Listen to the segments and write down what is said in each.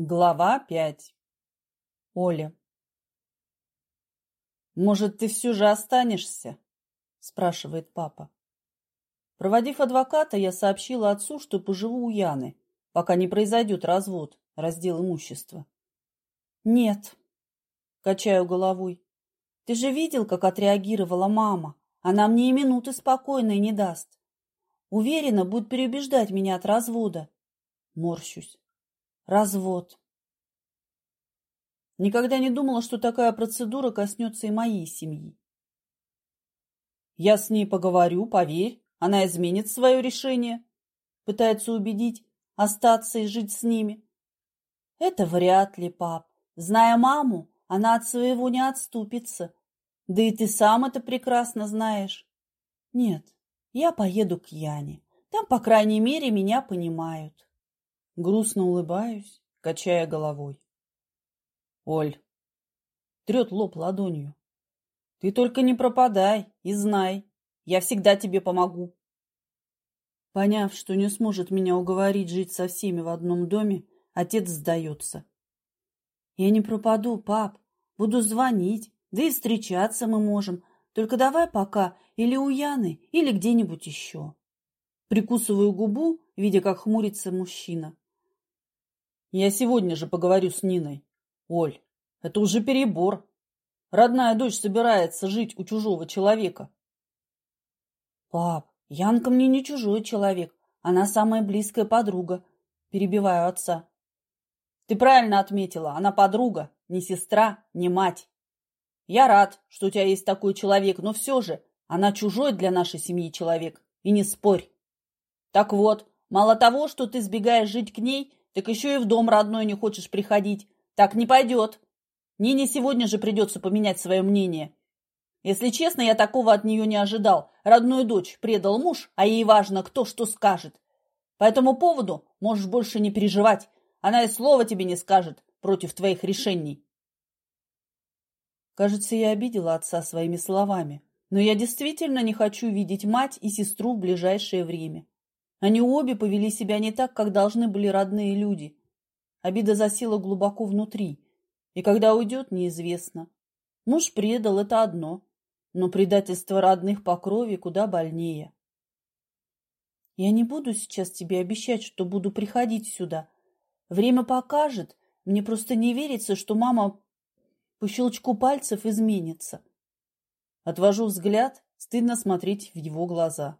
Глава пять. Оля. «Может, ты все же останешься?» – спрашивает папа. Проводив адвоката, я сообщила отцу, что поживу у Яны, пока не произойдет развод, раздел имущества. «Нет», – качаю головой. «Ты же видел, как отреагировала мама? Она мне и минуты спокойной не даст. Уверена, будет переубеждать меня от развода». Морщусь. Развод. Никогда не думала, что такая процедура коснется и моей семьи. Я с ней поговорю, поверь, она изменит свое решение. Пытается убедить остаться и жить с ними. Это вряд ли, пап. Зная маму, она от своего не отступится. Да и ты сам это прекрасно знаешь. Нет, я поеду к Яне. Там, по крайней мере, меня понимают. Грустно улыбаюсь, качая головой. Оль, трет лоб ладонью. Ты только не пропадай и знай, я всегда тебе помогу. Поняв, что не сможет меня уговорить жить со всеми в одном доме, отец сдается. Я не пропаду, пап, буду звонить, да и встречаться мы можем. Только давай пока или у Яны, или где-нибудь еще. Прикусываю губу, видя, как хмурится мужчина. Я сегодня же поговорю с Ниной. Оль, это уже перебор. Родная дочь собирается жить у чужого человека. Пап, Янка мне не чужой человек. Она самая близкая подруга. Перебиваю отца. Ты правильно отметила. Она подруга, не сестра, не мать. Я рад, что у тебя есть такой человек, но все же она чужой для нашей семьи человек. И не спорь. Так вот, мало того, что ты сбегаешь жить к ней, так еще и в дом родной не хочешь приходить. Так не пойдет. Нине сегодня же придется поменять свое мнение. Если честно, я такого от нее не ожидал. Родную дочь предал муж, а ей важно, кто что скажет. По этому поводу можешь больше не переживать. Она и слова тебе не скажет против твоих решений. Кажется, я обидела отца своими словами. Но я действительно не хочу видеть мать и сестру в ближайшее время. Они обе повели себя не так, как должны были родные люди. Обида засела глубоко внутри, и когда уйдет, неизвестно. Муж предал, это одно, но предательство родных по крови куда больнее. Я не буду сейчас тебе обещать, что буду приходить сюда. Время покажет, мне просто не верится, что мама по щелчку пальцев изменится. Отвожу взгляд, стыдно смотреть в его глаза.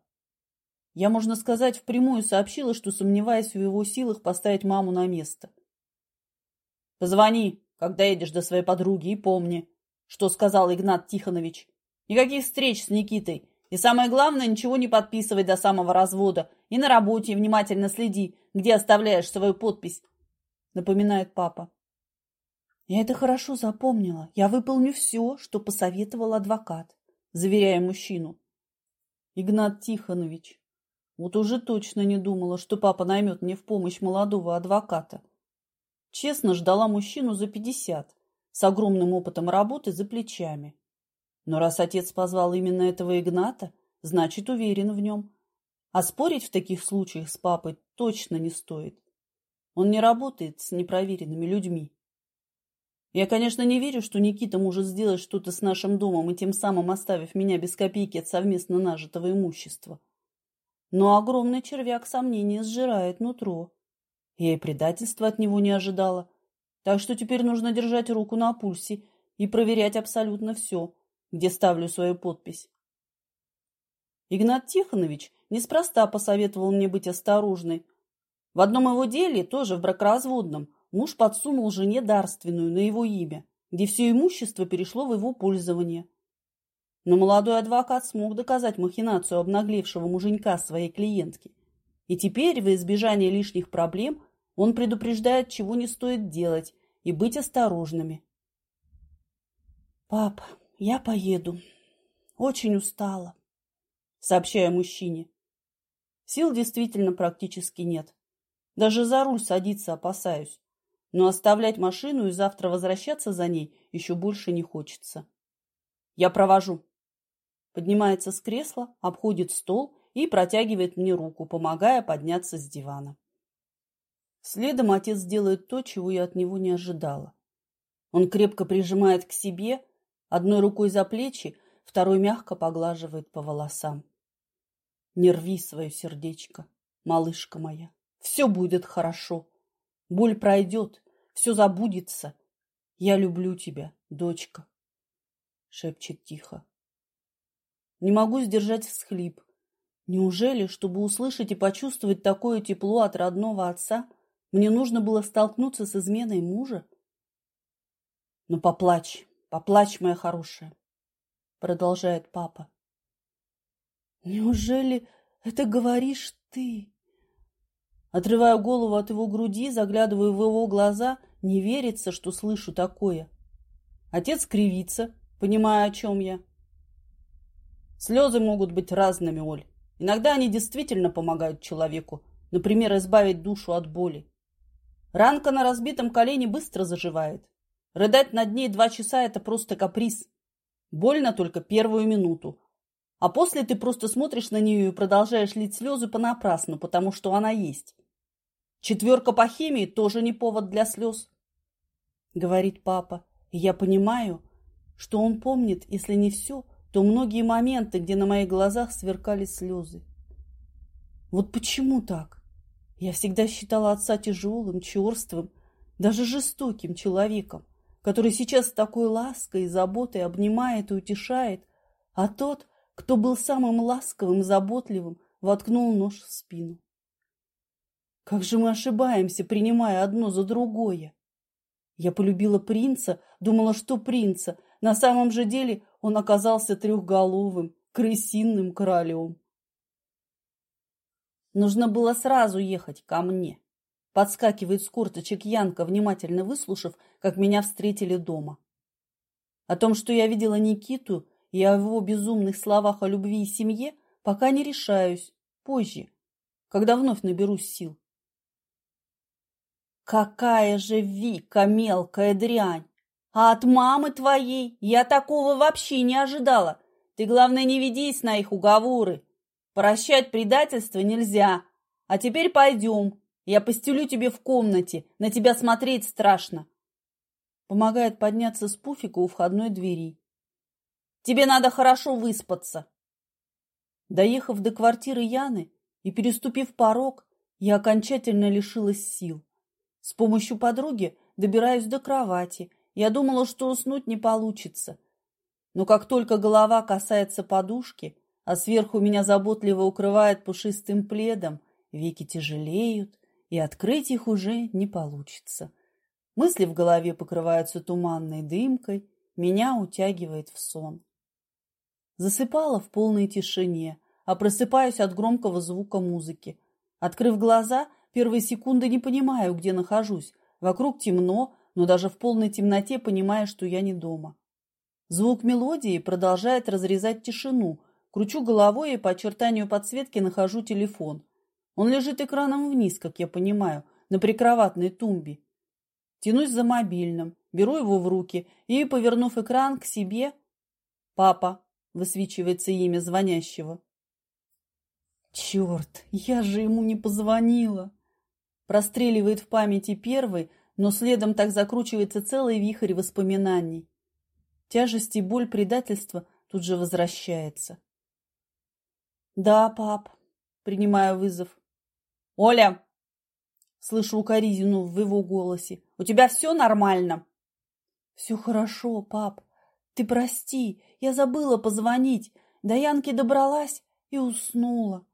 Я, можно сказать, впрямую сообщила, что сомневаюсь в его силах поставить маму на место. «Позвони, когда едешь до своей подруги, и помни, что сказал Игнат Тихонович. Никаких встреч с Никитой. И самое главное, ничего не подписывай до самого развода. И на работе внимательно следи, где оставляешь свою подпись», — напоминает папа. «Я это хорошо запомнила. Я выполню все, что посоветовал адвокат», — заверяя мужчину. «Игнат Тихонович, вот уже точно не думала, что папа наймет мне в помощь молодого адвоката. Честно ждала мужчину за пятьдесят, с огромным опытом работы за плечами. Но раз отец позвал именно этого Игната, значит, уверен в нем. А спорить в таких случаях с папой точно не стоит. Он не работает с непроверенными людьми. Я, конечно, не верю, что Никита может сделать что-то с нашим домом и тем самым оставив меня без копейки от совместно нажитого имущества. Но огромный червяк сомнения сжирает нутро. Я и предательства от него не ожидала. Так что теперь нужно держать руку на пульсе и проверять абсолютно все, где ставлю свою подпись. Игнат Тихонович неспроста посоветовал мне быть осторожной. В одном его деле, тоже в бракоразводном, муж подсунул жене дарственную на его имя, где все имущество перешло в его пользование. Но молодой адвокат смог доказать махинацию обнаглевшего муженька своей клиентки. И теперь, в избежание лишних проблем, он предупреждает, чего не стоит делать, и быть осторожными. «Пап, я поеду. Очень устала», — сообщаю мужчине. Сил действительно практически нет. Даже за руль садиться опасаюсь. Но оставлять машину и завтра возвращаться за ней еще больше не хочется. «Я провожу», поднимается с кресла, обходит стол и протягивает мне руку, помогая подняться с дивана. Следом отец делает то, чего я от него не ожидала. Он крепко прижимает к себе, одной рукой за плечи, второй мягко поглаживает по волосам. Не рви свое сердечко, малышка моя. Все будет хорошо. Боль пройдет, все забудется. Я люблю тебя, дочка, шепчет тихо. Не могу сдержать всхлип. Неужели, чтобы услышать и почувствовать такое тепло от родного отца, мне нужно было столкнуться с изменой мужа? Ну, поплачь, поплачь, моя хорошая, продолжает папа. Неужели это говоришь ты? Отрываю голову от его груди, заглядываю в его глаза, не верится, что слышу такое. Отец кривится, понимая, о чем я. Слезы могут быть разными, Оль. Иногда они действительно помогают человеку, например, избавить душу от боли. Ранка на разбитом колене быстро заживает. Рыдать над ней два часа – это просто каприз. Больно только первую минуту. А после ты просто смотришь на нее и продолжаешь лить слезы понапрасну, потому что она есть. Четверка по химии тоже не повод для слез, говорит папа. И я понимаю, что он помнит, если не все, то многие моменты, где на моих глазах сверкали слезы. Вот почему так? Я всегда считала отца тяжелым, черствым, даже жестоким человеком, который сейчас с такой лаской и заботой обнимает и утешает, а тот, кто был самым ласковым, заботливым, воткнул нож в спину. Как же мы ошибаемся, принимая одно за другое. Я полюбила принца, думала, что принца. На самом же деле он оказался трехголовым, крысиным королем. Нужно было сразу ехать ко мне. Подскакивает с курточек Янка, внимательно выслушав, как меня встретили дома. О том, что я видела Никиту и о его безумных словах о любви и семье, пока не решаюсь. Позже, когда вновь наберусь сил. Какая же Вика мелкая дрянь! А от мамы твоей я такого вообще не ожидала. Ты, главное, не ведись на их уговоры. Прощать предательство нельзя. А теперь пойдем. Я постелю тебе в комнате. На тебя смотреть страшно. Помогает подняться с пуфика у входной двери. Тебе надо хорошо выспаться. Доехав до квартиры Яны и переступив порог, я окончательно лишилась сил. С помощью подруги добираюсь до кровати. Я думала, что уснуть не получится. Но как только голова касается подушки, а сверху меня заботливо укрывает пушистым пледом, веки тяжелеют, и открыть их уже не получится. Мысли в голове покрываются туманной дымкой, меня утягивает в сон. Засыпала в полной тишине, а просыпаюсь от громкого звука музыки. Открыв глаза, Первые секунды не понимаю, где нахожусь. Вокруг темно, но даже в полной темноте понимаю, что я не дома. Звук мелодии продолжает разрезать тишину. Кручу головой и по очертанию подсветки нахожу телефон. Он лежит экраном вниз, как я понимаю, на прикроватной тумбе. Тянусь за мобильным, беру его в руки и, повернув экран к себе... «Папа», — высвечивается имя звонящего. «Черт, я же ему не позвонила!» Простреливает в памяти первый, но следом так закручивается целый вихрь воспоминаний. Тяжесть и боль предательства тут же возвращается. «Да, пап», — принимаю вызов. «Оля!» — слышу укоризненную в его голосе. «У тебя все нормально?» «Все хорошо, пап. Ты прости, я забыла позвонить. До Янки добралась и уснула.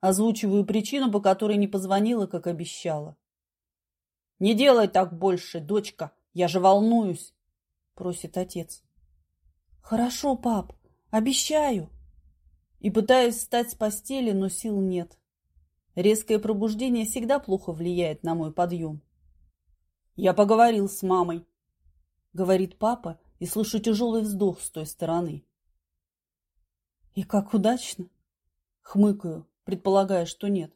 Озвучиваю причину, по которой не позвонила, как обещала. «Не делай так больше, дочка, я же волнуюсь», — просит отец. «Хорошо, пап, обещаю». И пытаюсь встать с постели, но сил нет. Резкое пробуждение всегда плохо влияет на мой подъем. «Я поговорил с мамой», — говорит папа, и слышу тяжелый вздох с той стороны. «И как удачно!» — хмыкаю, предполагая, что нет.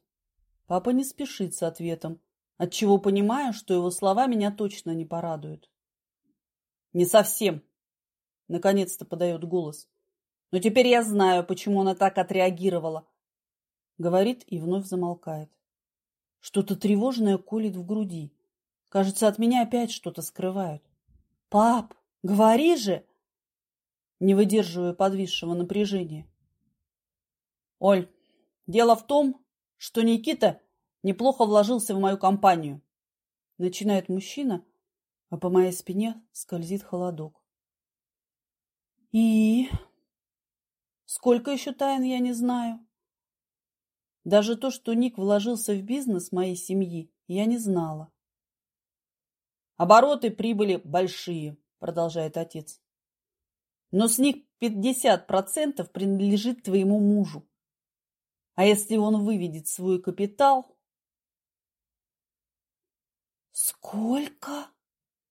Папа не спешит с ответом, отчего понимаю, что его слова меня точно не порадуют. «Не совсем», — наконец-то подает голос. «Но теперь я знаю, почему она так отреагировала», — говорит и вновь замолкает. Что-то тревожное колет в груди. Кажется, от меня опять что-то скрывают. «Пап, говори же!» Не выдерживая подвисшего напряжения. «Оль, дело в том, что Никита неплохо вложился в мою компанию. Начинает мужчина, а по моей спине скользит холодок. И сколько еще тайн я не знаю. Даже то, что Ник вложился в бизнес моей семьи, я не знала. Обороты прибыли большие, продолжает отец. Но с них 50% принадлежит твоему мужу. А если он выведет свой капитал... Сколько?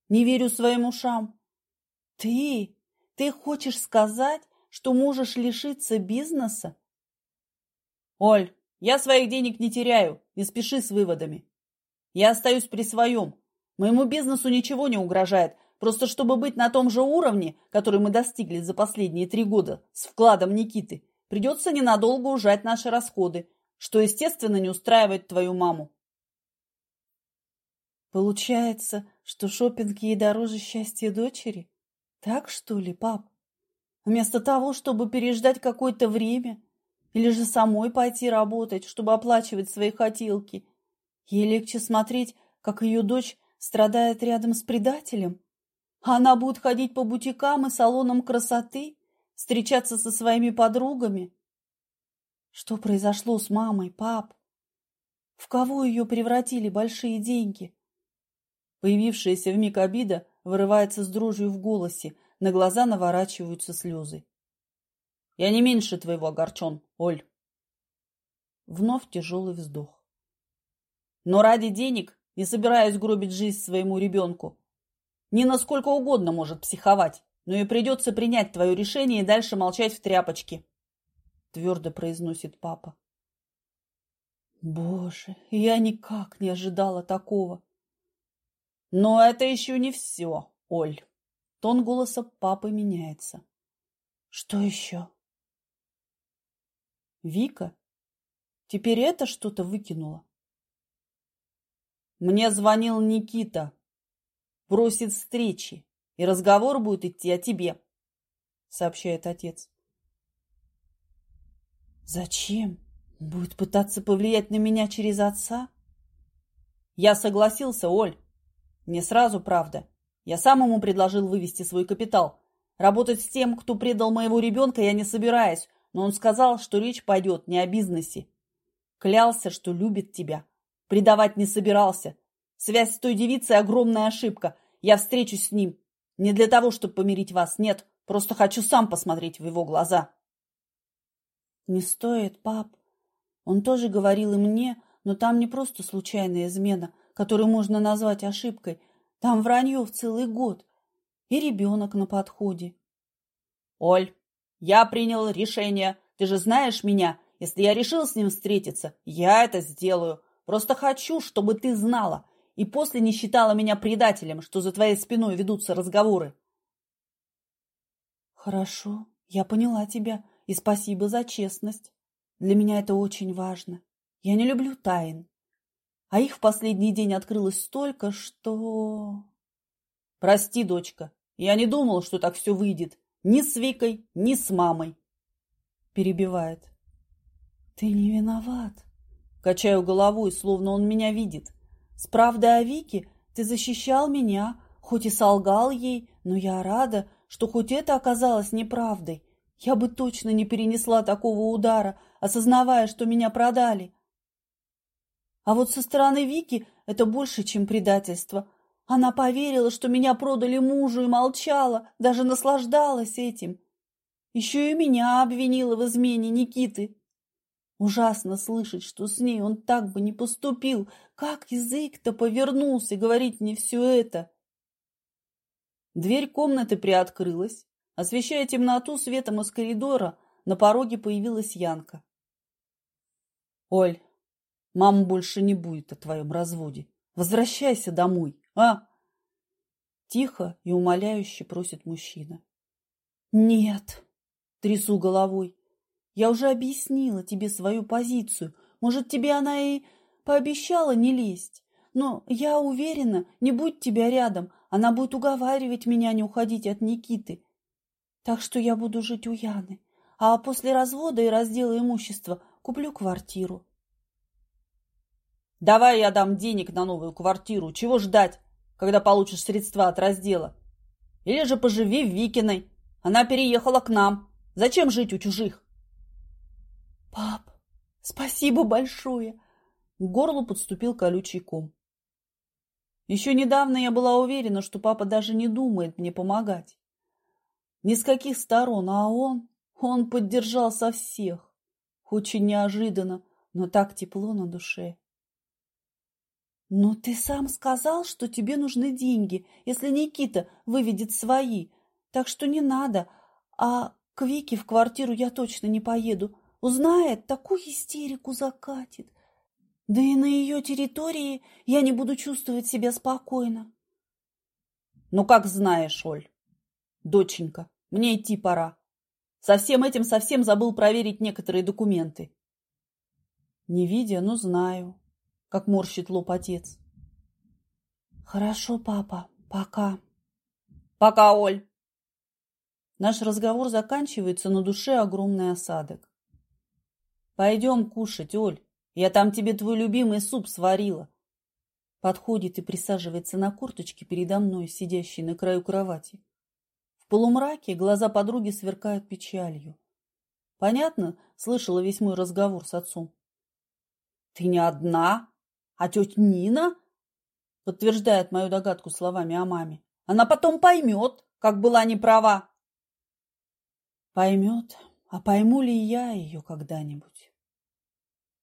Не верю своим ушам. Ты, ты хочешь сказать, что можешь лишиться бизнеса? Оль, я своих денег не теряю, не спеши с выводами. Я остаюсь при своем. Моему бизнесу ничего не угрожает, просто чтобы быть на том же уровне, который мы достигли за последние три года с вкладом Никиты, придется ненадолго ужать наши расходы, что, естественно, не устраивает твою маму. Получается, что шопинг ей дороже счастья дочери? Так что ли, пап? Вместо того, чтобы переждать какое-то время, или же самой пойти работать, чтобы оплачивать свои хотелки, ей легче смотреть, как ее дочь страдает рядом с предателем. А она будет ходить по бутикам и салонам красоты, встречаться со своими подругами. Что произошло с мамой, пап? В кого ее превратили большие деньги? Появившаяся вмиг обида вырывается с дрожью в голосе, на глаза наворачиваются слезы. Я не меньше твоего огорчен, Оль. Вновь тяжелый вздох. Но ради денег не собираюсь гробить жизнь своему ребенку. Не насколько угодно может психовать но и придется принять твое решение и дальше молчать в тряпочке, — твердо произносит папа. Боже, я никак не ожидала такого. Но это еще не все, Оль. Тон голоса папы меняется. Что еще? Вика? Теперь это что-то выкинула? Мне звонил Никита. Просит встречи и разговор будет идти о тебе, сообщает отец. Зачем? Будет пытаться повлиять на меня через отца? Я согласился, Оль. Не сразу, правда. Я сам ему предложил вывести свой капитал. Работать с тем, кто предал моего ребенка, я не собираюсь, но он сказал, что речь пойдет не о бизнесе. Клялся, что любит тебя. Предавать не собирался. Связь с той девицей – огромная ошибка. Я встречусь с ним. Не для того, чтобы помирить вас, нет. Просто хочу сам посмотреть в его глаза. Не стоит, пап. Он тоже говорил и мне, но там не просто случайная измена, которую можно назвать ошибкой. Там вранье в целый год. И ребенок на подходе. Оль, я принял решение. Ты же знаешь меня. Если я решил с ним встретиться, я это сделаю. Просто хочу, чтобы ты знала и после не считала меня предателем, что за твоей спиной ведутся разговоры. Хорошо, я поняла тебя, и спасибо за честность. Для меня это очень важно. Я не люблю тайн. А их в последний день открылось столько, что... Прости, дочка, я не думал, что так все выйдет. Ни с Викой, ни с мамой. Перебивает. Ты не виноват. Качаю головой, словно он меня видит. С правдой о Вике ты защищал меня, хоть и солгал ей, но я рада, что хоть это оказалось неправдой. Я бы точно не перенесла такого удара, осознавая, что меня продали. А вот со стороны Вики это больше, чем предательство. Она поверила, что меня продали мужу и молчала, даже наслаждалась этим. Еще и меня обвинила в измене Никиты. Ужасно слышать, что с ней он так бы не поступил. Как язык-то повернулся говорить мне все это? Дверь комнаты приоткрылась. Освещая темноту светом из коридора, на пороге появилась Янка. «Оль, мама больше не будет о твоем разводе. Возвращайся домой, а?» Тихо и умоляюще просит мужчина. «Нет», — трясу головой, я уже объяснила тебе свою позицию. Может, тебе она и пообещала не лезть. Но я уверена, не будь тебя рядом, она будет уговаривать меня не уходить от Никиты. Так что я буду жить у Яны, а после развода и раздела имущества куплю квартиру. Давай я дам денег на новую квартиру. Чего ждать, когда получишь средства от раздела? Или же поживи в Викиной. Она переехала к нам. Зачем жить у чужих? Пап, спасибо большое. К горлу подступил колючий ком. Еще недавно я была уверена, что папа даже не думает мне помогать. Ни с каких сторон, а он, он поддержал со всех. Очень неожиданно, но так тепло на душе. «Но ты сам сказал, что тебе нужны деньги, если Никита выведет свои, так что не надо. А к Вике в квартиру я точно не поеду. Узнает, такую истерику закатит. Да и на ее территории я не буду чувствовать себя спокойно». «Ну, как знаешь, Оль. Доченька, мне идти пора. Со всем этим совсем забыл проверить некоторые документы». «Не видя, но знаю как морщит лоб отец. Хорошо, папа, пока. Пока, Оль. Наш разговор заканчивается, на душе огромный осадок. Пойдем кушать, Оль. Я там тебе твой любимый суп сварила. Подходит и присаживается на курточке передо мной, сидящей на краю кровати. В полумраке глаза подруги сверкают печалью. Понятно, слышала весь мой разговор с отцом. Ты не одна? А тетя Нина подтверждает мою догадку словами о маме. Она потом поймет, как была неправа. Поймет, а пойму ли я ее когда-нибудь?